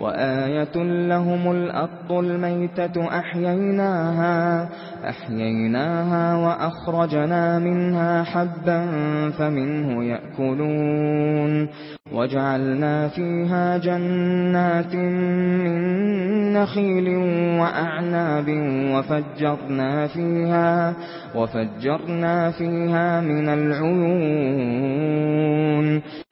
وآية لهم الأرض الميتة أحييناها أحييناها وأخرجنا منها حبا فمنه يأكلون وجعلنا فيها جنات من نخيل وأعناب وفجرنا فيها وفجرنا فيها من العيون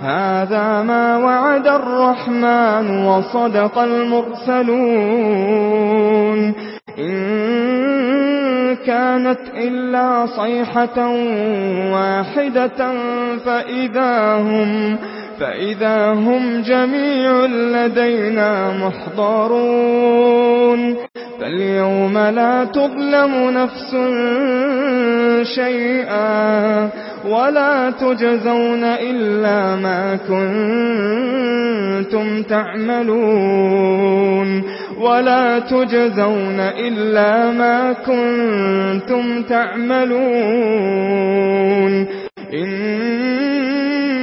هذا ما وعد الرحمن وصدق المرسلون. إن كانت إلا صيحة واحدة فإذا هم فإذا هم جميع لدينا محضرون فاليوم لا تظلم نفس شيئا ولا تجزون إلا ما كنتم تعملون ولا تجزون إلا ما كنتم تعملون إن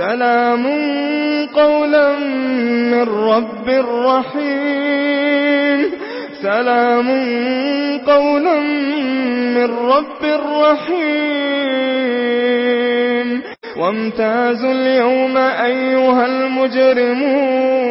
سلام قولا من رب رحيم. سلام قولا من رب رحيم. وامتازوا اليوم أيها المجرمون.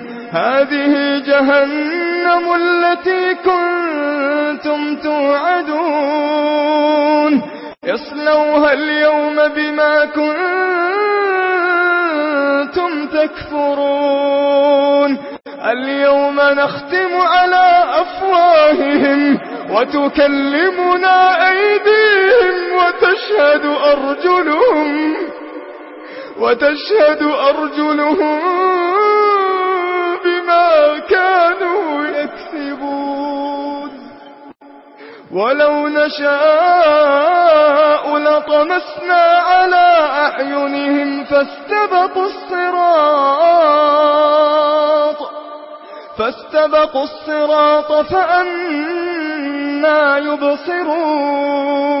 هذه جهنم التي كنتم توعدون. يصلوها اليوم بما كنتم تكفرون. اليوم نختم على أفواههم وتكلمنا أيديهم وتشهد أرجلهم وتشهد أرجلهم بما كانوا يكسبون. ولو نشاء لطمسنا على أحينهم فاستبقوا الصراط. فاستبقوا الصراط فأنا يبصرون.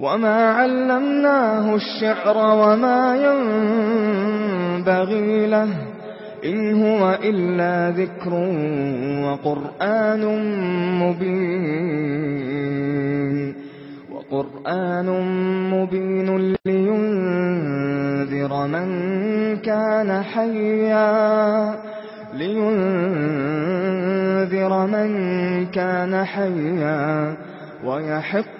وما علمناه الشعر وما ينبغي له إن هو إلا ذكر وقرآن مبين وقرآن مبين لينذر من كان حيا لينذر من كان حيا ويحق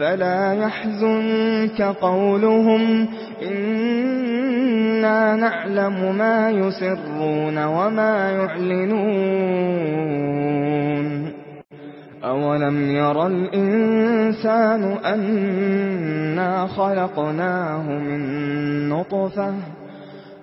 فلا يحزنك قولهم إنا نعلم ما يسرون وما يعلنون أولم يرى الإنسان أنا خلقناه من نطفة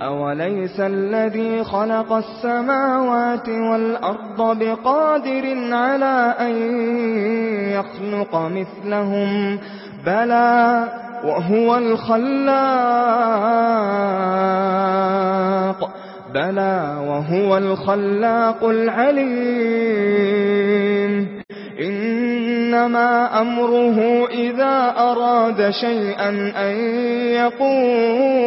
أَوَلَيْسَ الَّذِي خَلَقَ السَّمَاوَاتِ وَالْأَرْضَ بِقَادِرٍ عَلَى أَن يَخْلُقَ مِثْلَهُم بَلَى وَهُوَ الْخَلَّاقُ بَلَى وَهُوَ الْخَلَّاقُ الْعَلِيمُ إنما أمره إذا أراد شيئا أن يقول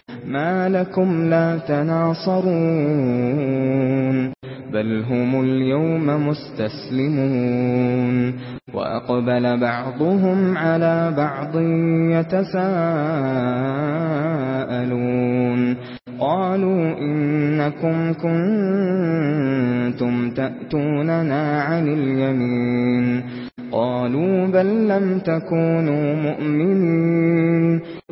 مَا لَكُمْ لَا تَنَاصَرُونَ بَلْ هُمُ الْيَوْمَ مُسْتَسْلِمُونَ وَأَقْبَلَ بَعْضُهُمْ عَلَى بَعْضٍ يَتَسَاءَلُونَ قَالُوا إِنَّكُمْ كُنتُمْ تَأْتُونَنَا عَنِ الْيَمِينِ قَالُوا بَل لَّمْ تَكُونُوا مُؤْمِنِينَ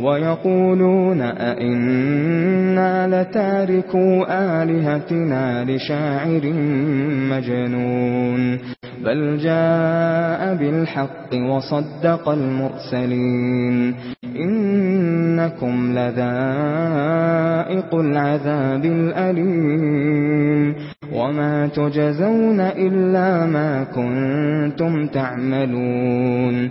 وَيَقُولُونَ أَإِنَّا لَتَارِكُو آلِهَتِنَا لِشَاعِرٍ مَجْنُونٍ بَلْ جَاءَ بِالْحَقِّ وَصَدَّقَ الْمُرْسَلِينَ إِنَّكُمْ لَذَائِقُو الْعَذَابِ الْأَلِيمِ وَمَا تُجْزَوْنَ إِلَّا مَا كُنتُمْ تَعْمَلُونَ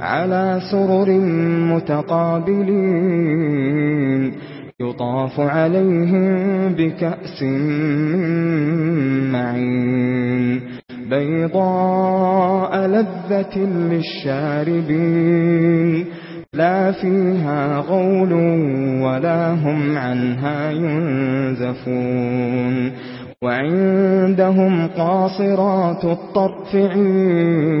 على سرر متقابلين. يطاف عليهم بكأس معين. بيضاء لذة للشاربين. لا فيها غول ولا هم عنها ينزفون. وعندهم قاصرات الطرفعين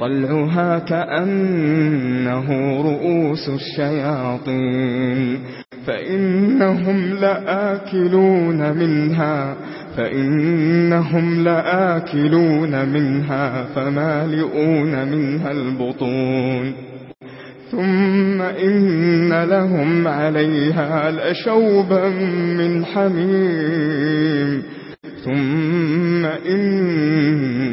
طلعها كأنه رؤوس الشياطين. فإنهم لآكلون منها فإنهم لآكلون منها فمالئون منها البطون. ثم إن لهم عليها لشوبا من حميم. ثم إن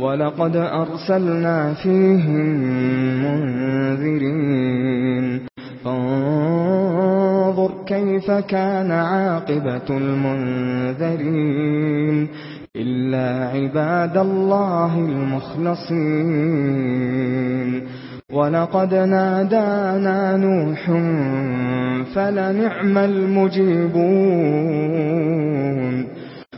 وَلَقَدْ أَرْسَلْنَا فِيهِمْ مُنذِرِينَ فَانظُرْ كَيْفَ كَانَ عَاقِبَةُ الْمُنذَرِينَ إِلَّا عِبَادَ اللَّهِ الْمُخْلَصِينَ وَلَقَدْ نَادَانَا نُوحٌ فَلَنِعْمَ الْمُجِيبُونَ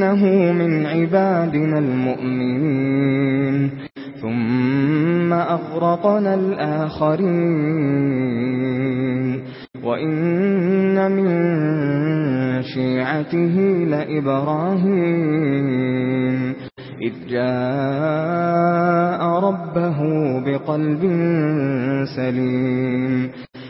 إنه من عبادنا المؤمنين. ثم أغرقنا الآخرين. وَإِنَّ مِن شِيعَتِهِ لَإِبْرَاهِيمَ. إِذْ جَاءَ رَبَّهُ بِقَلْبٍ سَلِيمٍ.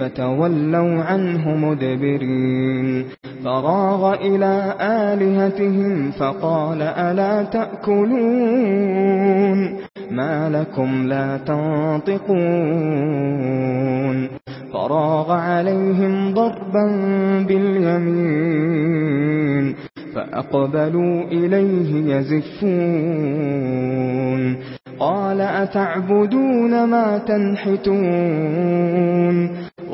فَتَوَلَّوْا عَنْهُ مُدْبِرِينَ. فَرَاغَ إِلَى آلِهَتِهِمْ فَقَالَ أَلَا تَأْكُلُونَ؟ مَا لَكُمْ لَا تَنطِقُونَ. فَرَاغَ عَلَيْهِمْ ضَرْبًا بِالْيَمِينِ. فَأَقْبَلُوا إِلَيْهِ يَزِفُّونَ. قَالَ أَتَعْبُدُونَ مَا تَنْحِتُونَ؟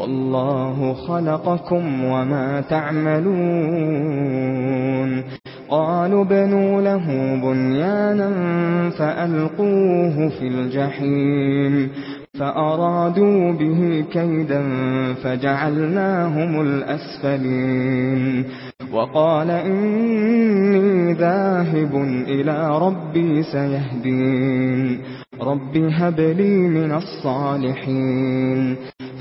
والله خلقكم وما تعملون. قالوا بنوا له بنيانا فألقوه في الجحيم. فأرادوا به كيدا فجعلناهم الأسفلين. وقال إني ذاهب إلى ربي سيهدين. رب هب لي من الصالحين.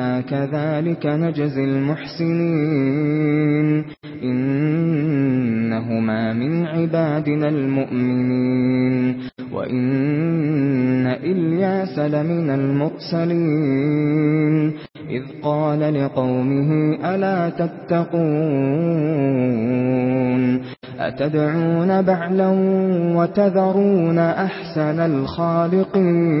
إِنَّا كَذَلِكَ نَجْزِي الْمُحْسِنِينَ إِنَّهُمَا مِنْ عِبَادِنَا الْمُؤْمِنِينَ وَإِنَّ إِلْيَاسَ لَمِنَ الْمُرْسَلِينَ إِذْ قَالَ لِقَوْمِهِ أَلَا تَتَّقُونَ أتدعون بعلا وتذرون أحسن الخالقين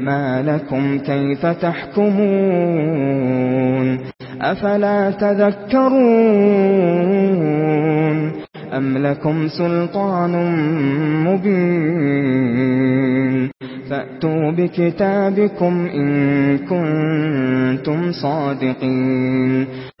ما لكم كيف تحكمون؟ أفلا تذكرون؟ أم لكم سلطان مبين؟ فأتوا بكتابكم إن كنتم صادقين.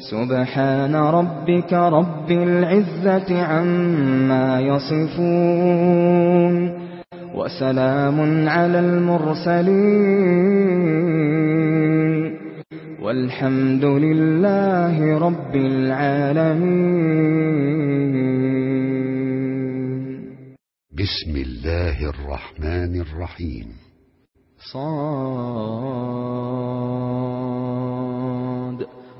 سبحان ربك رب العزة عما يصفون وسلام على المرسلين والحمد لله رب العالمين بسم الله الرحمن الرحيم. صاد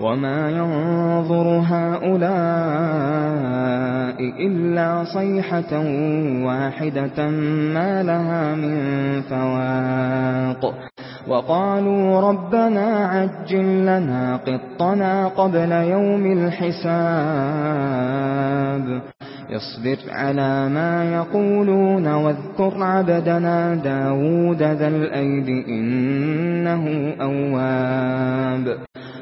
وما ينظر هؤلاء إلا صيحة واحدة ما لها من فواق وقالوا ربنا عجل لنا قطنا قبل يوم الحساب اصبر على ما يقولون واذكر عبدنا داود ذا الأيد إنه أواب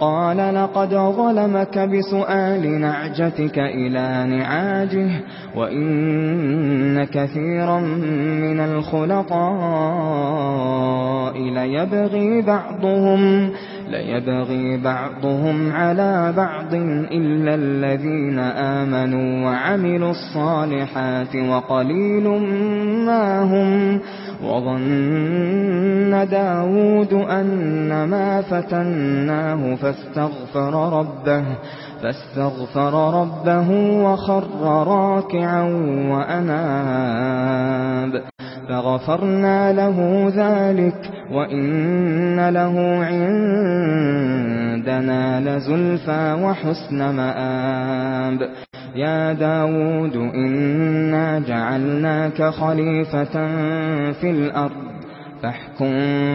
قال لقد ظلمك بسؤال نعجتك إلى نعاجه وإن كثيرا من الخلطاء ليبغي بعضهم ليبغي بعضهم على بعض إلا الذين آمنوا وعملوا الصالحات وقليل ما هم وظن داود أن ما فتناه فاستغفر ربه فاستغفر ربه وخر راكعا وأناب فغفرنا له ذلك وإن له عندنا لزلفى وحسن مآب. يا داود إنا جعلناك خليفة في الأرض. فاحكم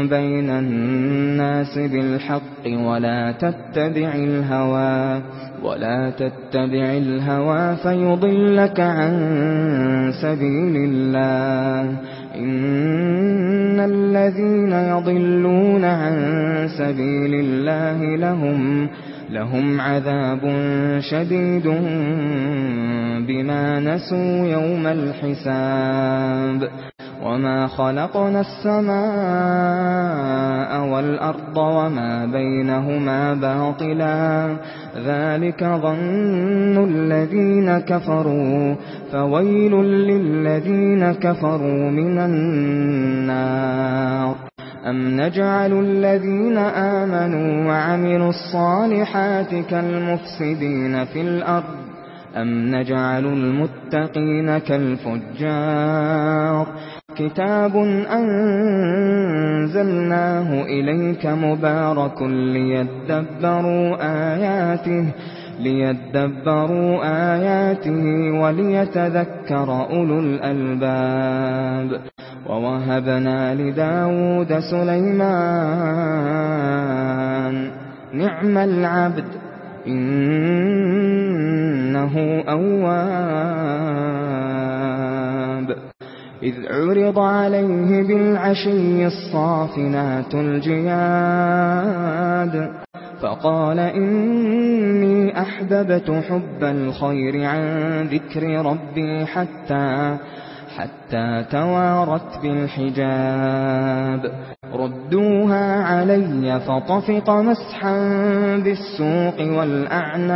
بين الناس بالحق ولا تتبع الهوى ولا تتبع الهوى فيضلك عن سبيل الله إن الذين يضلون عن سبيل الله لهم لهم عذاب شديد بما نسوا يوم الحساب وما خلقنا السماء والأرض وما بينهما باطلا ذلك ظن الذين كفروا فويل للذين كفروا من النار أَمْ نَجْعَلُ الَّذِينَ آمَنُوا وَعَمِلُوا الصَّالِحَاتِ كَالْمُفْسِدِينَ فِي الْأَرْضِ أَمْ نَجْعَلُ الْمُتَّقِينَ كَالْفُجَّارِ كتاب أنزلناه إليك مبارك ليتدبروا آياته ليتدبروا آياته وليتذكر أولو الألباب. ووهبنا لداود سليمان نعم العبد إنه أواب إذ عرض عليه بالعشي الصافنات الجياد فقال إني أحببت حب الخير عن ذكر ربي حتى حتى توارت بالحجاب. ردوها علي فطفق مسحا بالسوق والأعناق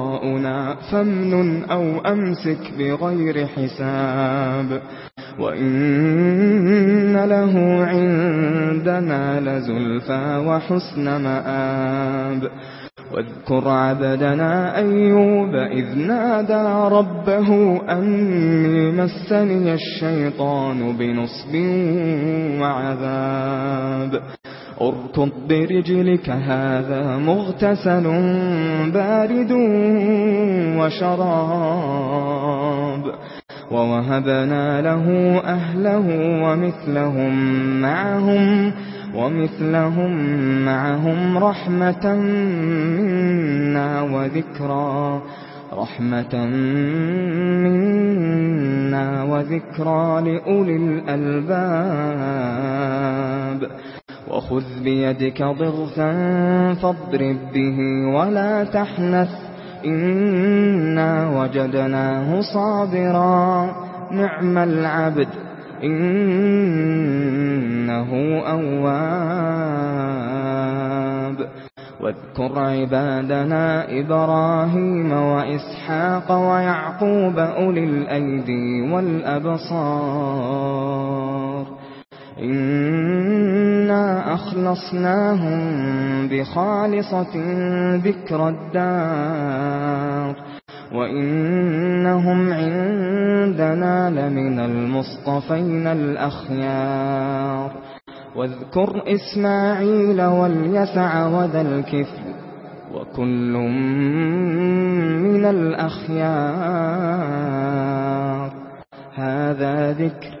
وراءنا فمن أو أمسك بغير حساب وإن له عندنا لزلفى وحسن مآب واذكر عبدنا أيوب إذ نادى ربه أني مسني الشيطان بنصب وعذاب اركض برجلك هذا مغتسل بارد وشراب ووهبنا له أهله ومثلهم معهم ومثلهم معهم رحمة منا وذكرى رحمة منا وذكرى لأولي الألباب وَخُذْ بِيَدِكَ ضِغْثًا فَاضْرِبْ بِهِ وَلَا تَحْنَثْ. إِنَّا وَجَدْنَاهُ صَابِرًا. نِعْمَ الْعَبْدُ. إِنَّهُ أَوَّابٌ. وَاذْكُرْ عِبَادَنَا إِبْرَاهِيمَ وَإِسْحَاقَ وَيَعْقُوبَ أُولِي الْأَيْدِي وَالْأَبْصَارِ. إِنَّا أَخْلَصْنَاهُمْ بِخَالِصَةٍ ذِكْرَى الدَّارِ وَإِنَّهُمْ عِندَنَا لَمِنَ الْمُصْطَفَيْنَ الْأَخْيَارِ وَاذْكُرْ إِسْمَاعِيلَ وَالْيَسَعَ وَذَا الْكِفْلِ وَكُلٌّ مِنَ الْأَخْيَارِ هَذَا ذِكْرٌ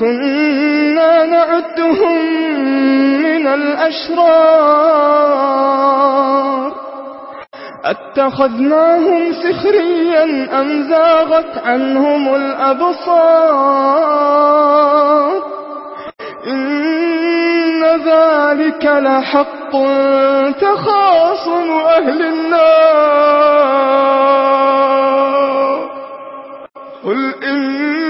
كنا نعدهم من الأشرار. أتخذناهم سخريا أم زاغت عنهم الأبصار؟ إن ذلك لحق تخاصم أهل النار. قل إن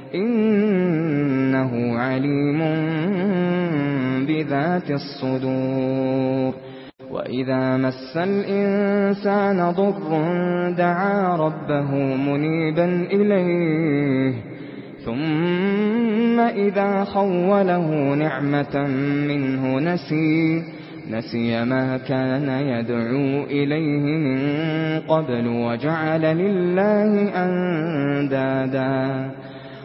إنه عليم بذات الصدور. وإذا مس الإنسان ضر دعا ربه منيبا إليه ثم إذا خوله نعمة منه نسي نسي ما كان يدعو إليه من قبل وجعل لله أندادا.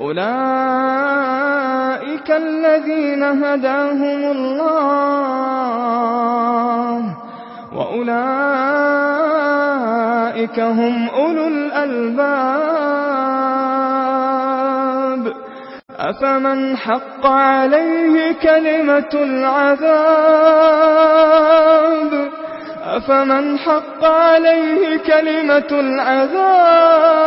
أولئك الذين هداهم الله وأولئك هم أولو الألباب أفمن حق عليه كلمة العذاب أفمن حق عليه كلمة العذاب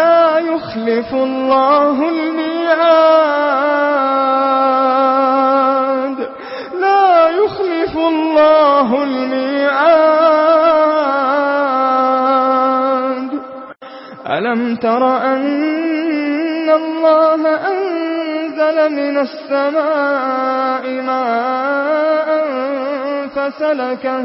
لا يخلف الله الميعاد. لا يخلف الله الميعاد. ألم تر أن الله أنزل من السماء ماء فسلكه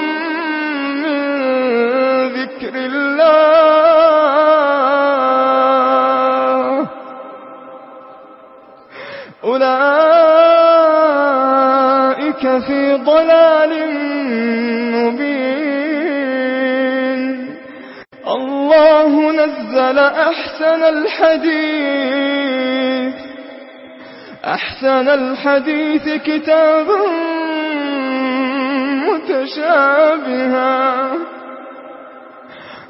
بالله. أولئك في ضلال مبين. الله نزل أحسن الحديث. أحسن الحديث كتابا متشابها.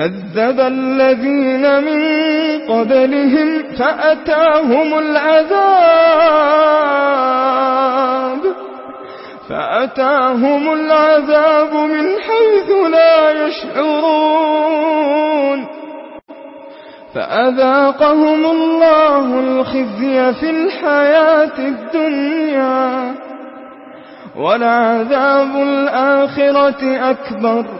كذب الذين من قبلهم فأتاهم العذاب فأتاهم العذاب من حيث لا يشعرون فأذاقهم الله الخزي في الحياة الدنيا ولعذاب الآخرة أكبر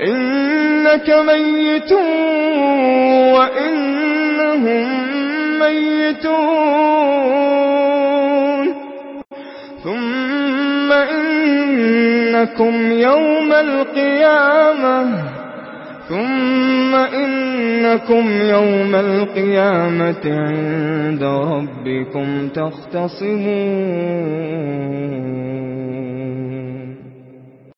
إنك ميت وإنهم ميتون. ثم إنكم يوم القيامة. ثم إنكم يوم القيامة عند ربكم تختصمون.